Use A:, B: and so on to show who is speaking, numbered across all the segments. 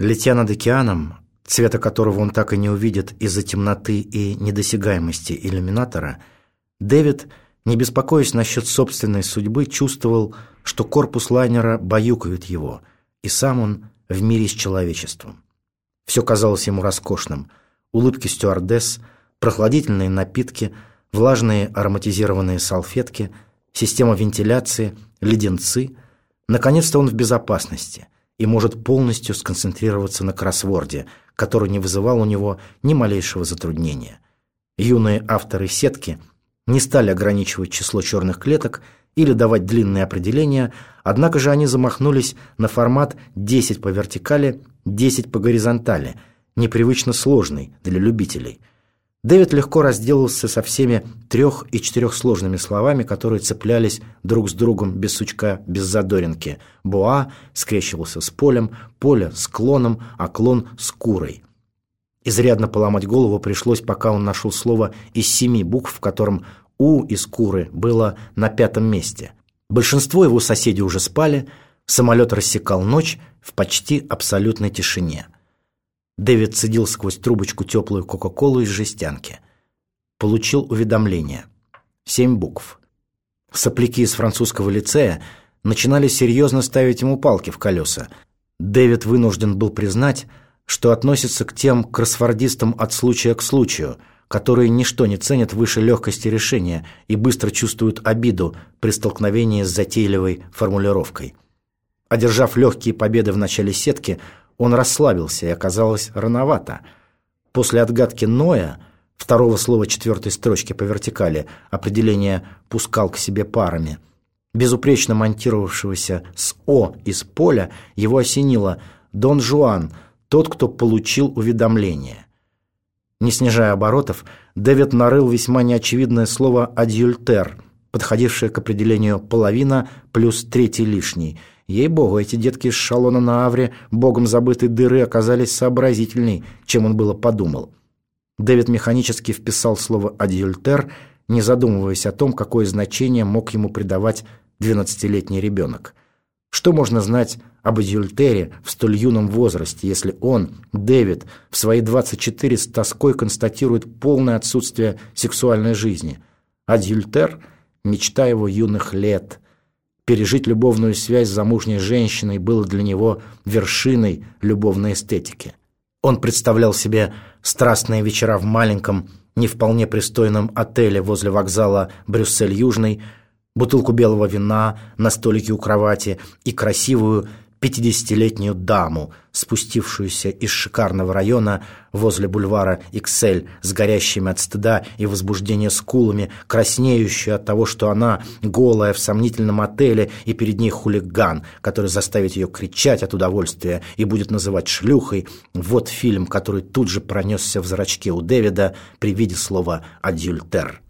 A: Летя над океаном, цвета которого он так и не увидит из-за темноты и недосягаемости иллюминатора, Дэвид, не беспокоясь насчет собственной судьбы, чувствовал, что корпус лайнера баюкает его, и сам он в мире с человечеством. Все казалось ему роскошным. Улыбки стюардесс, прохладительные напитки, влажные ароматизированные салфетки, система вентиляции, леденцы. Наконец-то он в безопасности и может полностью сконцентрироваться на кроссворде, который не вызывал у него ни малейшего затруднения. Юные авторы сетки не стали ограничивать число черных клеток или давать длинные определения, однако же они замахнулись на формат 10 по вертикали, 10 по горизонтали, непривычно сложный для любителей – Дэвид легко разделался со всеми трех- и четырехсложными словами, которые цеплялись друг с другом без сучка, без задоринки. Боа скрещивался с полем, поле с клоном, а клон с курой. Изрядно поломать голову пришлось, пока он нашел слово из семи букв, в котором «у» из куры было на пятом месте. Большинство его соседей уже спали, самолет рассекал ночь в почти абсолютной тишине – Дэвид цедил сквозь трубочку теплую кока-колу из жестянки. Получил уведомление. Семь букв. Сопляки из французского лицея начинали серьезно ставить ему палки в колеса. Дэвид вынужден был признать, что относится к тем кроссвордистам от случая к случаю, которые ничто не ценят выше легкости решения и быстро чувствуют обиду при столкновении с затейливой формулировкой. Одержав легкие победы в начале сетки, он расслабился, и оказалось рановато. После отгадки Ноя, второго слова четвертой строчки по вертикали, определение «пускал к себе парами», безупречно монтировавшегося с «О» из поля, его осенило «Дон Жуан», тот, кто получил уведомление. Не снижая оборотов, Дэвид нарыл весьма неочевидное слово «адюльтер», подходившее к определению «половина плюс третий лишний», Ей-богу, эти детки из шалона на Авре, богом забытой дыры, оказались сообразительней, чем он было подумал. Дэвид механически вписал слово «адюльтер», не задумываясь о том, какое значение мог ему придавать двенадцатилетний ребенок. Что можно знать об адюльтере в столь юном возрасте, если он, Дэвид, в свои 24 с тоской констатирует полное отсутствие сексуальной жизни? Адюльтер – мечта его юных лет – Пережить любовную связь с замужней женщиной было для него вершиной любовной эстетики. Он представлял себе страстные вечера в маленьком, не вполне пристойном отеле возле вокзала Брюссель-Южный, бутылку белого вина на столике у кровати и красивую пятидесятилетнюю даму, спустившуюся из шикарного района возле бульвара Иксель с горящими от стыда и возбуждения скулами, краснеющую от того, что она голая в сомнительном отеле и перед ней хулиган, который заставит ее кричать от удовольствия и будет называть шлюхой. Вот фильм, который тут же пронесся в зрачке у Дэвида при виде слова «адюльтер».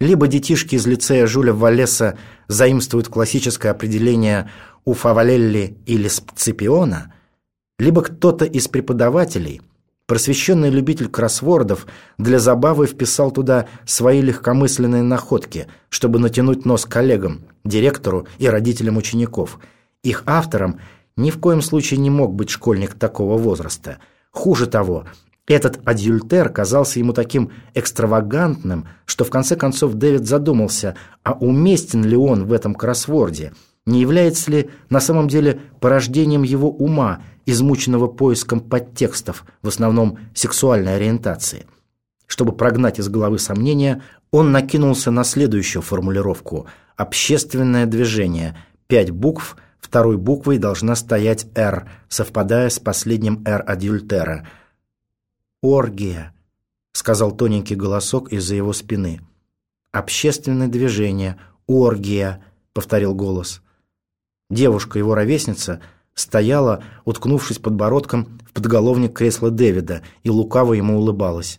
A: Либо детишки из лицея Жюля Валеса заимствуют классическое определение у Фавалелли или Сципиона, либо кто-то из преподавателей, просвещенный любитель кроссвордов, для забавы вписал туда свои легкомысленные находки, чтобы натянуть нос коллегам, директору и родителям учеников. Их автором ни в коем случае не мог быть школьник такого возраста. Хуже того, этот адюльтер казался ему таким экстравагантным, что в конце концов Дэвид задумался, а уместен ли он в этом кроссворде – не является ли на самом деле порождением его ума, измученного поиском подтекстов, в основном сексуальной ориентации? Чтобы прогнать из головы сомнения, он накинулся на следующую формулировку «общественное движение». Пять букв, второй буквой должна стоять «Р», совпадая с последним «Р» адюльтера. «Оргия», — сказал тоненький голосок из-за его спины. «Общественное движение, оргия», — повторил голос. Девушка, его ровесница, стояла, уткнувшись подбородком в подголовник кресла Дэвида, и лукаво ему улыбалась.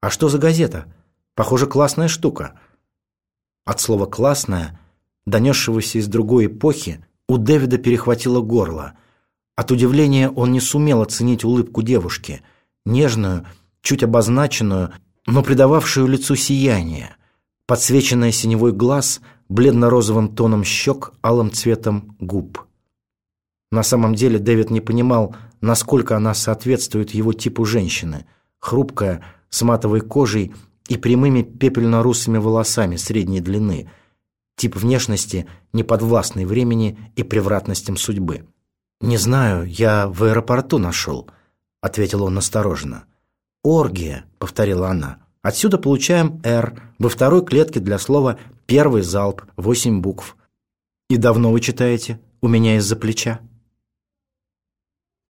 A: «А что за газета? Похоже, классная штука». От слова «классная», донесшегося из другой эпохи, у Дэвида перехватило горло. От удивления он не сумел оценить улыбку девушки, нежную, чуть обозначенную, но придававшую лицу сияние. Подсвеченная синевой глаз – бледно-розовым тоном щек, алым цветом губ. На самом деле Дэвид не понимал, насколько она соответствует его типу женщины. Хрупкая, с матовой кожей и прямыми пепельно-русыми волосами средней длины. Тип внешности, неподвластный времени и превратностям судьбы. «Не знаю, я в аэропорту нашел», — ответил он осторожно. «Оргия», — повторила она. «Отсюда получаем «Р» во второй клетке для слова «первый залп», восемь букв». «И давно вы читаете? У меня из-за плеча».